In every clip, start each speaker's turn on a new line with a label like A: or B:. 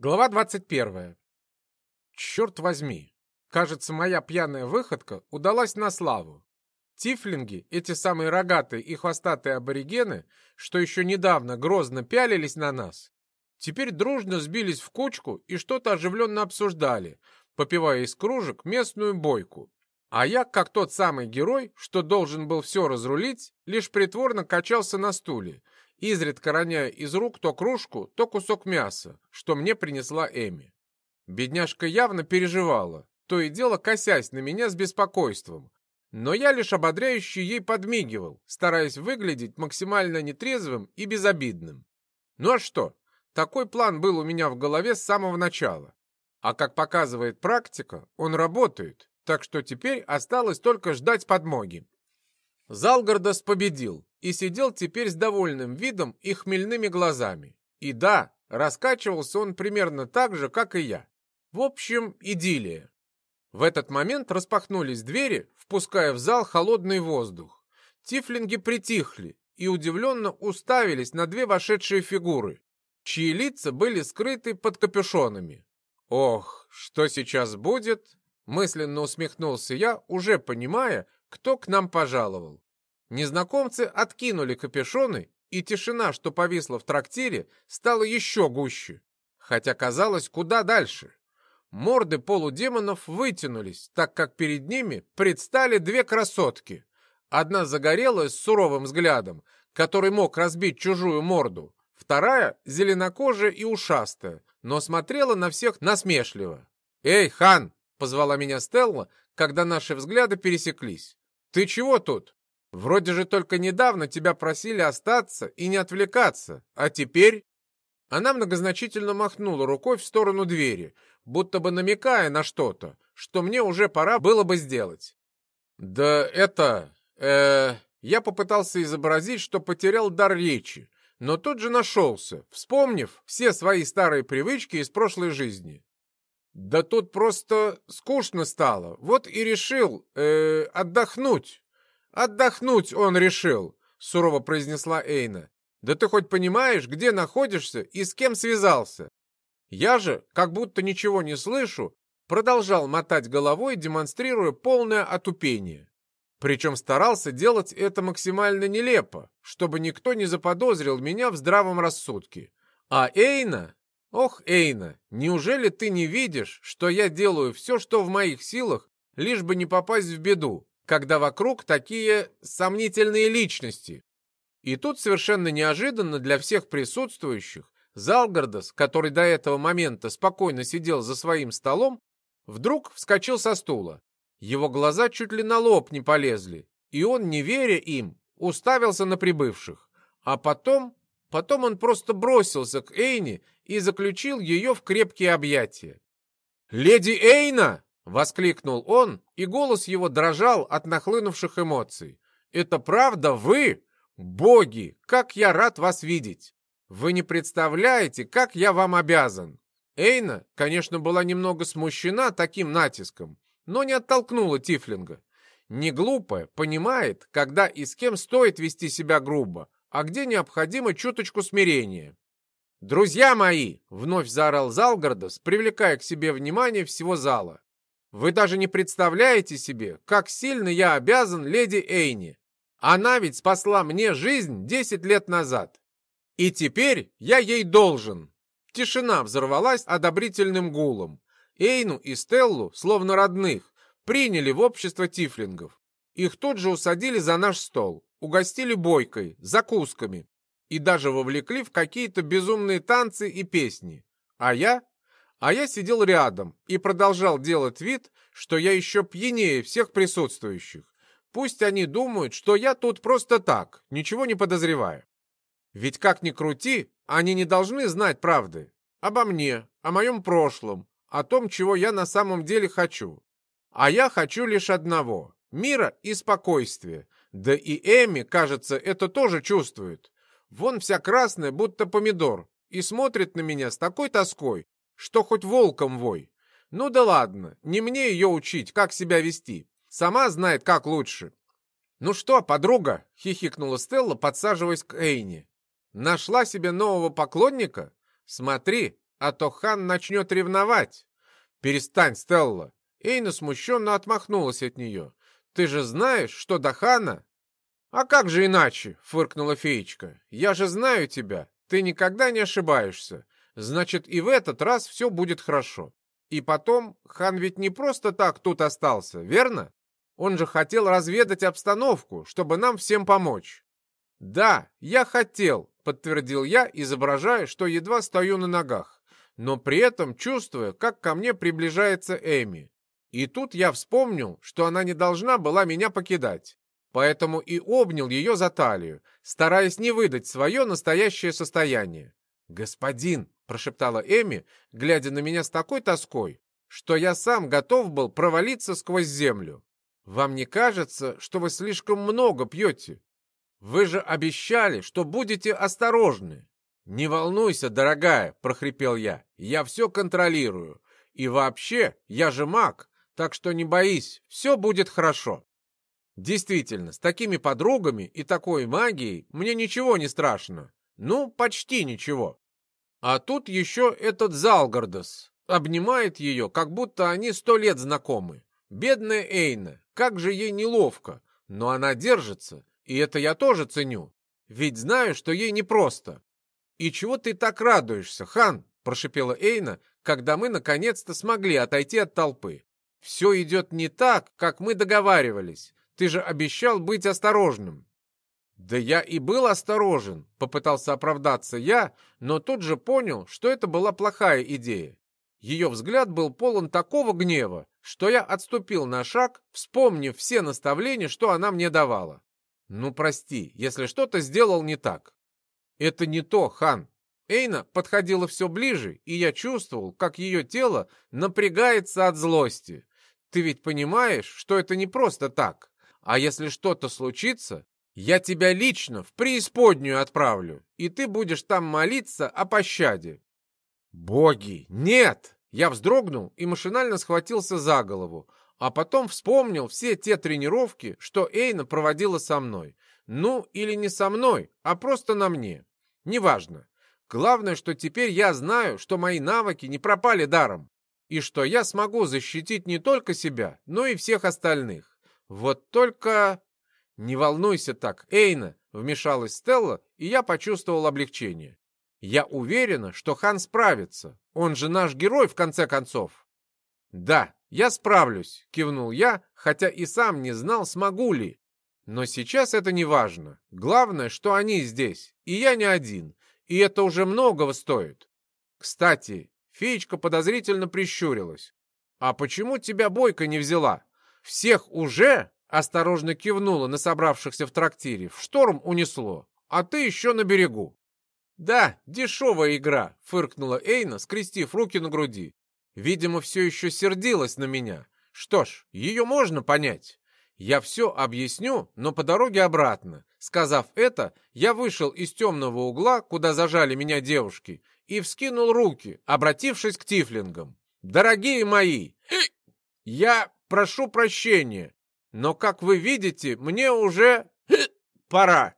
A: Глава 21. Черт возьми. Кажется, моя пьяная выходка удалась на славу. Тифлинги, эти самые рогатые и хвостатые аборигены, что еще недавно грозно пялились на нас, теперь дружно сбились в кучку и что-то оживленно обсуждали, попивая из кружек местную бойку. А я, как тот самый герой, что должен был все разрулить, лишь притворно качался на стуле, изредка роняя из рук то кружку, то кусок мяса, что мне принесла Эми. Бедняжка явно переживала, то и дело косясь на меня с беспокойством. Но я лишь ободряюще ей подмигивал, стараясь выглядеть максимально нетрезвым и безобидным. Ну а что? Такой план был у меня в голове с самого начала. А как показывает практика, он работает, так что теперь осталось только ждать подмоги. Залгардас победил и сидел теперь с довольным видом и хмельными глазами. И да, раскачивался он примерно так же, как и я. В общем, идиллия. В этот момент распахнулись двери, впуская в зал холодный воздух. Тифлинги притихли и удивленно уставились на две вошедшие фигуры, чьи лица были скрыты под капюшонами. «Ох, что сейчас будет?» Мысленно усмехнулся я, уже понимая, кто к нам пожаловал. Незнакомцы откинули капюшоны, и тишина, что повисла в трактире, стала еще гуще, хотя казалось куда дальше. Морды полудемонов вытянулись, так как перед ними предстали две красотки. Одна загорелая с суровым взглядом, который мог разбить чужую морду, вторая зеленокожая и ушастая, но смотрела на всех насмешливо. «Эй, хан!» — позвала меня Стелла, когда наши взгляды пересеклись. «Ты чего тут? Вроде же только недавно тебя просили остаться и не отвлекаться, а теперь...» Она многозначительно махнула рукой в сторону двери, будто бы намекая на что-то, что мне уже пора было бы сделать. «Да это... э Я попытался изобразить, что потерял дар речи, но тут же нашелся, вспомнив все свои старые привычки из прошлой жизни. «Да тут просто скучно стало, вот и решил, э отдохнуть». «Отдохнуть он решил», — сурово произнесла Эйна. «Да ты хоть понимаешь, где находишься и с кем связался?» Я же, как будто ничего не слышу, продолжал мотать головой, демонстрируя полное отупение. Причем старался делать это максимально нелепо, чтобы никто не заподозрил меня в здравом рассудке. А Эйна... Ох, Эйна, неужели ты не видишь, что я делаю все, что в моих силах, лишь бы не попасть в беду? Когда вокруг такие сомнительные личности. И тут совершенно неожиданно для всех присутствующих Залгардас, который до этого момента спокойно сидел за своим столом, вдруг вскочил со стула. Его глаза чуть ли на лоб не полезли, и он, не веря им, уставился на прибывших. А потом, потом он просто бросился к Эйне и заключил ее в крепкие объятия. «Леди Эйна!» Воскликнул он, и голос его дрожал от нахлынувших эмоций. «Это правда вы? Боги, как я рад вас видеть! Вы не представляете, как я вам обязан!» Эйна, конечно, была немного смущена таким натиском, но не оттолкнула Тифлинга. Не глупая, понимает, когда и с кем стоит вести себя грубо, а где необходимо чуточку смирения. «Друзья мои!» — вновь заорал Залгардас, привлекая к себе внимание всего зала. Вы даже не представляете себе, как сильно я обязан леди Эйни. Она ведь спасла мне жизнь десять лет назад. И теперь я ей должен. Тишина взорвалась одобрительным гулом. Эйну и Стеллу, словно родных, приняли в общество тифлингов. Их тут же усадили за наш стол, угостили бойкой, закусками и даже вовлекли в какие-то безумные танцы и песни. А я а я сидел рядом и продолжал делать вид, что я еще пьянее всех присутствующих. Пусть они думают, что я тут просто так, ничего не подозреваю. Ведь как ни крути, они не должны знать правды. Обо мне, о моем прошлом, о том, чего я на самом деле хочу. А я хочу лишь одного — мира и спокойствия. Да и Эми, кажется, это тоже чувствует. Вон вся красная, будто помидор, и смотрит на меня с такой тоской, что хоть волком вой. Ну да ладно, не мне ее учить, как себя вести. Сама знает, как лучше. «Ну что, подруга?» — хихикнула Стелла, подсаживаясь к Эйне. «Нашла себе нового поклонника? Смотри, а то хан начнет ревновать. Перестань, Стелла. Эйна смущенно отмахнулась от нее. Ты же знаешь, что до хана... А как же иначе, фыркнула феечка. Я же знаю тебя. Ты никогда не ошибаешься. Значит, и в этот раз все будет хорошо. И потом, хан ведь не просто так тут остался, верно? Он же хотел разведать обстановку, чтобы нам всем помочь. Да, я хотел, подтвердил я, изображая, что едва стою на ногах, но при этом чувствуя, как ко мне приближается Эми. И тут я вспомнил, что она не должна была меня покидать. Поэтому и обнял ее за талию, стараясь не выдать свое настоящее состояние. «Господин!» — прошептала Эми, глядя на меня с такой тоской, что я сам готов был провалиться сквозь землю. «Вам не кажется, что вы слишком много пьете? Вы же обещали, что будете осторожны!» «Не волнуйся, дорогая!» — прохрипел я. «Я все контролирую. И вообще, я же маг, так что не боись, все будет хорошо». Действительно, с такими подругами и такой магией мне ничего не страшно. Ну, почти ничего. А тут еще этот Залгардас обнимает ее, как будто они сто лет знакомы. Бедная Эйна, как же ей неловко. Но она держится, и это я тоже ценю. Ведь знаю, что ей непросто. «И чего ты так радуешься, хан?» – прошипела Эйна, когда мы наконец-то смогли отойти от толпы. «Все идет не так, как мы договаривались. Ты же обещал быть осторожным». «Да я и был осторожен», — попытался оправдаться я, но тут же понял, что это была плохая идея. Ее взгляд был полон такого гнева, что я отступил на шаг, вспомнив все наставления, что она мне давала. «Ну, прости, если что-то сделал не так». «Это не то, хан». Эйна подходила все ближе, и я чувствовал, как ее тело напрягается от злости. «Ты ведь понимаешь, что это не просто так. А если что-то случится, я тебя лично в преисподнюю отправлю, и ты будешь там молиться о пощаде». «Боги, нет!» Я вздрогнул и машинально схватился за голову, а потом вспомнил все те тренировки, что Эйна проводила со мной. Ну, или не со мной, а просто на мне. Неважно. Главное, что теперь я знаю, что мои навыки не пропали даром, и что я смогу защитить не только себя, но и всех остальных. Вот только... «Не волнуйся так, Эйна!» — вмешалась Стелла, и я почувствовал облегчение. «Я уверена, что хан справится. Он же наш герой, в конце концов». «Да, я справлюсь», — кивнул я, хотя и сам не знал, смогу ли. Но сейчас это не важно. Главное, что они здесь, и я не один, и это уже многого стоит. Кстати, феечка подозрительно прищурилась. «А почему тебя Бойко не взяла? Всех уже Осторожно кивнула на собравшихся в трактире. В шторм унесло. А ты еще на берегу. Да, дешевая игра, фыркнула Эйна, скрестив руки на груди. Видимо, все еще сердилась на меня. Что ж, ее можно понять. Я все объясню, но по дороге обратно. Сказав это, я вышел из темного угла, куда зажали меня девушки, и вскинул руки, обратившись к тифлингам. «Дорогие мои, я прошу прощения. Но, как вы видите, мне уже пора.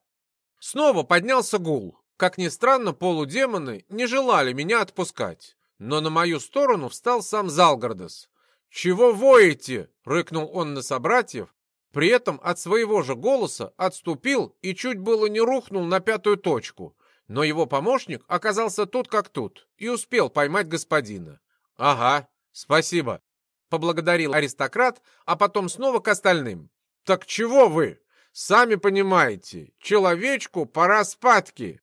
A: Снова поднялся гул. Как ни странно, полудемоны не желали меня отпускать. Но на мою сторону встал сам Залгардес. «Чего воете?» — рыкнул он на собратьев. При этом от своего же голоса отступил и чуть было не рухнул на пятую точку. Но его помощник оказался тут как тут и успел поймать господина. «Ага, спасибо», поблагодарил аристократ, а потом снова к остальным. «Так чего вы? Сами понимаете, человечку пора спадки!»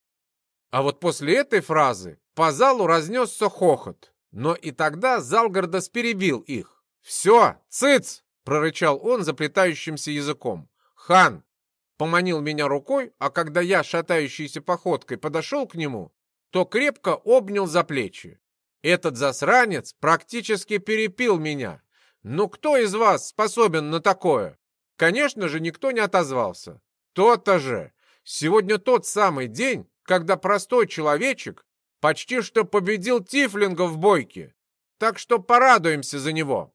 A: А вот после этой фразы по залу разнесся хохот. Но и тогда Залгардас перебил их. «Все, цыц!» — прорычал он заплетающимся языком. «Хан!» — поманил меня рукой, а когда я, шатающейся походкой, подошел к нему, то крепко обнял за плечи. Этот засранец практически перепил меня. Ну кто из вас способен на такое? Конечно же, никто не отозвался. То-то же. Сегодня тот самый день, когда простой человечек почти что победил Тифлинга в бойке. Так что порадуемся за него.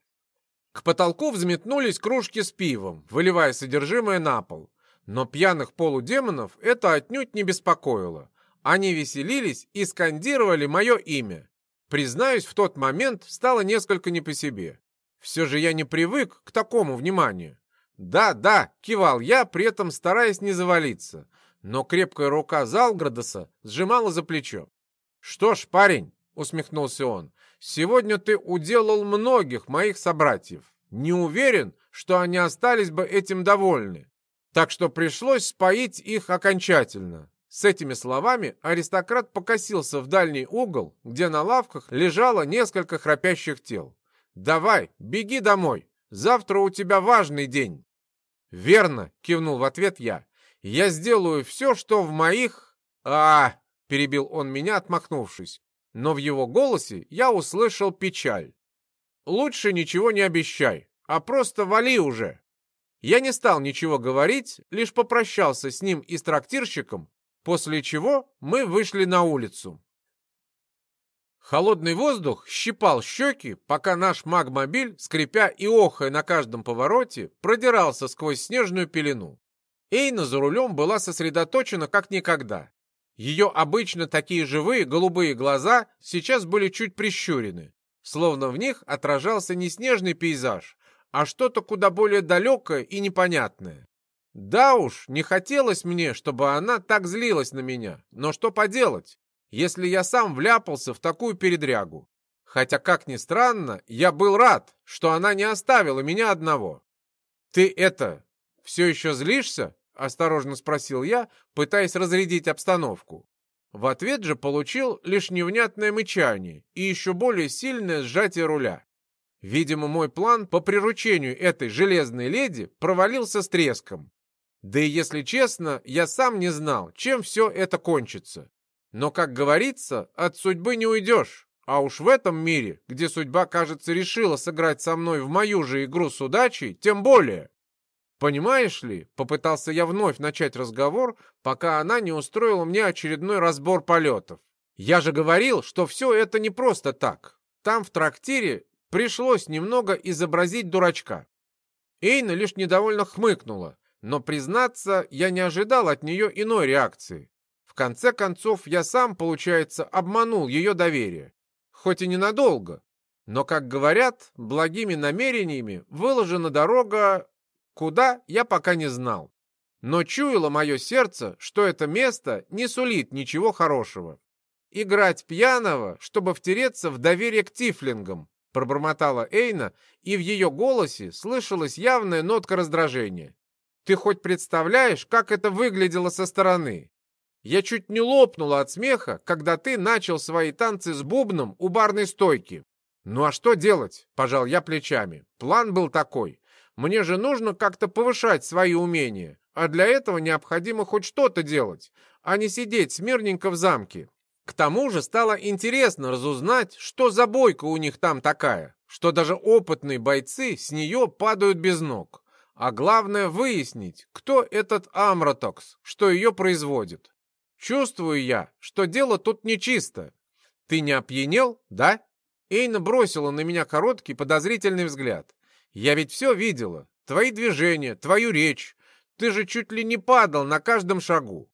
A: К потолку взметнулись кружки с пивом, выливая содержимое на пол. Но пьяных полудемонов это отнюдь не беспокоило. Они веселились и скандировали мое имя. Признаюсь, в тот момент стало несколько не по себе. Все же я не привык к такому вниманию. «Да, да», — кивал я, при этом стараясь не завалиться. Но крепкая рука Залградоса сжимала за плечо. «Что ж, парень», — усмехнулся он, — «сегодня ты уделал многих моих собратьев. Не уверен, что они остались бы этим довольны. Так что пришлось споить их окончательно. С этими словами аристократ покосился в дальний угол, где на лавках лежало несколько храпящих тел. «Давай, беги домой. Завтра у тебя важный день». «Верно», — кивнул в ответ я. «Я сделаю все, что в моих...» а перебил он меня, отмахнувшись. Но в его голосе я услышал печаль. «Лучше ничего не обещай, а просто вали уже». Я не стал ничего говорить, лишь попрощался с ним и с трактирщиком, после чего мы вышли на улицу. Холодный воздух щипал щеки, пока наш магмобиль, скрипя и охая на каждом повороте, продирался сквозь снежную пелену. Эйна за рулем была сосредоточена как никогда. Ее обычно такие живые голубые глаза сейчас были чуть прищурены, словно в них отражался не снежный пейзаж, а что-то куда более далекое и непонятное. Да уж, не хотелось мне, чтобы она так злилась на меня, но что поделать, если я сам вляпался в такую передрягу? Хотя, как ни странно, я был рад, что она не оставила меня одного. «Ты это, все еще злишься?» — осторожно спросил я, пытаясь разрядить обстановку. В ответ же получил лишь невнятное мычание и еще более сильное сжатие руля. Видимо, мой план по приручению этой железной леди провалился с треском. Да и если честно, я сам не знал, чем все это кончится. Но, как говорится, от судьбы не уйдешь. А уж в этом мире, где судьба, кажется, решила сыграть со мной в мою же игру с удачей, тем более. Понимаешь ли, попытался я вновь начать разговор, пока она не устроила мне очередной разбор полетов. Я же говорил, что все это не просто так. Там в трактире Пришлось немного изобразить дурачка. Эйна лишь недовольно хмыкнула, но, признаться, я не ожидал от нее иной реакции. В конце концов, я сам, получается, обманул ее доверие. Хоть и ненадолго, но, как говорят, благими намерениями выложена дорога... Куда, я пока не знал. Но чуяло мое сердце, что это место не сулит ничего хорошего. Играть пьяного, чтобы втереться в доверие к тифлингам, Пробормотала Эйна, и в ее голосе слышалась явная нотка раздражения. «Ты хоть представляешь, как это выглядело со стороны? Я чуть не лопнула от смеха, когда ты начал свои танцы с бубном у барной стойки. Ну а что делать?» – пожал я плечами. План был такой. Мне же нужно как-то повышать свои умения, а для этого необходимо хоть что-то делать, а не сидеть смирненько в замке. К тому же стало интересно разузнать, что за бойка у них там такая, что даже опытные бойцы с нее падают без ног. А главное выяснить, кто этот Амротокс, что ее производит. Чувствую я, что дело тут нечисто. Ты не опьянел, да? Эйна бросила на меня короткий подозрительный взгляд. Я ведь все видела. Твои движения, твою речь. Ты же чуть ли не падал на каждом шагу.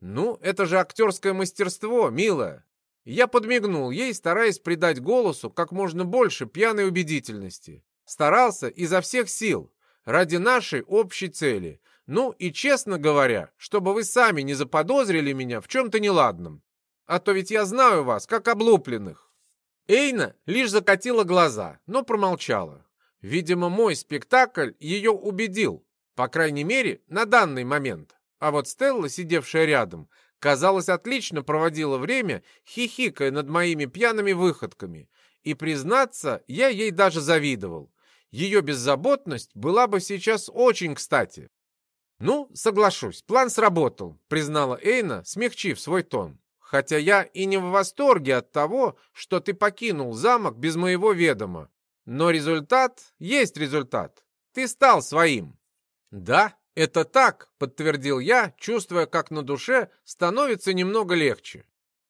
A: «Ну, это же актерское мастерство, милая!» Я подмигнул ей, стараясь придать голосу как можно больше пьяной убедительности. Старался изо всех сил, ради нашей общей цели. Ну и, честно говоря, чтобы вы сами не заподозрили меня в чем-то неладном. А то ведь я знаю вас, как облупленных. Эйна лишь закатила глаза, но промолчала. Видимо, мой спектакль ее убедил, по крайней мере, на данный момент. А вот Стелла, сидевшая рядом, казалось, отлично проводила время, хихикая над моими пьяными выходками. И, признаться, я ей даже завидовал. Ее беззаботность была бы сейчас очень кстати. «Ну, соглашусь, план сработал», — признала Эйна, смягчив свой тон. «Хотя я и не в восторге от того, что ты покинул замок без моего ведома. Но результат есть результат. Ты стал своим». «Да, «Это так», — подтвердил я, чувствуя, как на душе становится немного легче.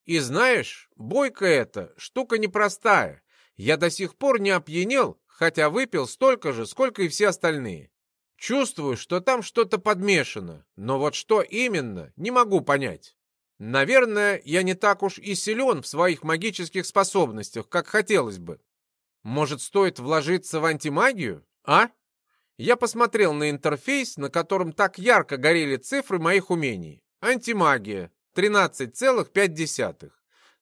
A: «И знаешь, бойка эта штука непростая. Я до сих пор не опьянел, хотя выпил столько же, сколько и все остальные. Чувствую, что там что-то подмешано, но вот что именно, не могу понять. Наверное, я не так уж и силен в своих магических способностях, как хотелось бы. Может, стоит вложиться в антимагию, а? Я посмотрел на интерфейс, на котором так ярко горели цифры моих умений. Антимагия 13,5.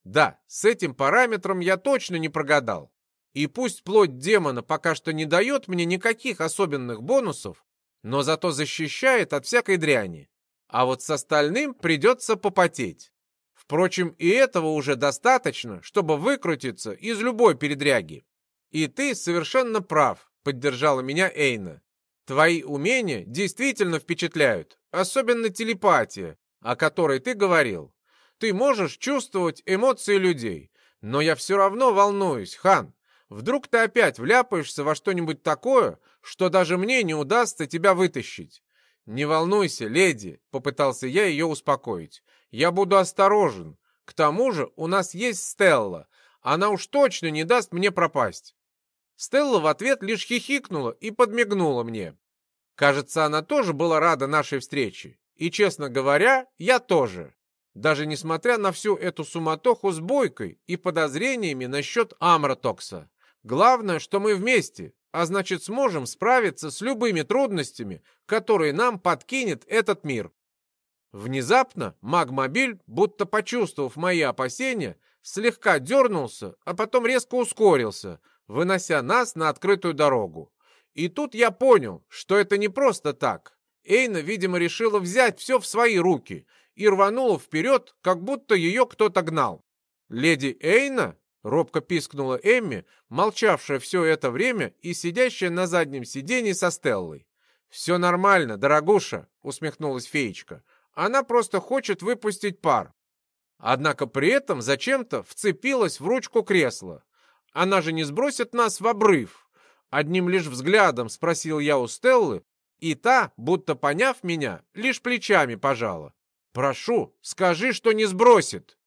A: Да, с этим параметром я точно не прогадал. И пусть плоть демона пока что не дает мне никаких особенных бонусов, но зато защищает от всякой дряни. А вот с остальным придется попотеть. Впрочем, и этого уже достаточно, чтобы выкрутиться из любой передряги. И ты совершенно прав, поддержала меня Эйна. Твои умения действительно впечатляют, особенно телепатия, о которой ты говорил. Ты можешь чувствовать эмоции людей, но я все равно волнуюсь, Хан. Вдруг ты опять вляпаешься во что-нибудь такое, что даже мне не удастся тебя вытащить. «Не волнуйся, леди», — попытался я ее успокоить. «Я буду осторожен. К тому же у нас есть Стелла. Она уж точно не даст мне пропасть». Стелла в ответ лишь хихикнула и подмигнула мне. Кажется, она тоже была рада нашей встрече. И, честно говоря, я тоже. Даже несмотря на всю эту суматоху с бойкой и подозрениями насчет Амротокса. Главное, что мы вместе, а значит сможем справиться с любыми трудностями, которые нам подкинет этот мир. Внезапно магмобиль, будто почувствовав мои опасения, слегка дернулся, а потом резко ускорился, вынося нас на открытую дорогу. И тут я понял, что это не просто так. Эйна, видимо, решила взять все в свои руки и рванула вперед, как будто ее кто-то гнал. «Леди Эйна?» Робко пискнула Эмми, молчавшая все это время и сидящая на заднем сиденье со Стеллой. «Все нормально, дорогуша», — усмехнулась феечка. «Она просто хочет выпустить пар». Однако при этом зачем-то вцепилась в ручку кресла. «Она же не сбросит нас в обрыв?» Одним лишь взглядом спросил я у Стеллы, и та, будто поняв меня, лишь плечами пожала. «Прошу, скажи, что не сбросит!»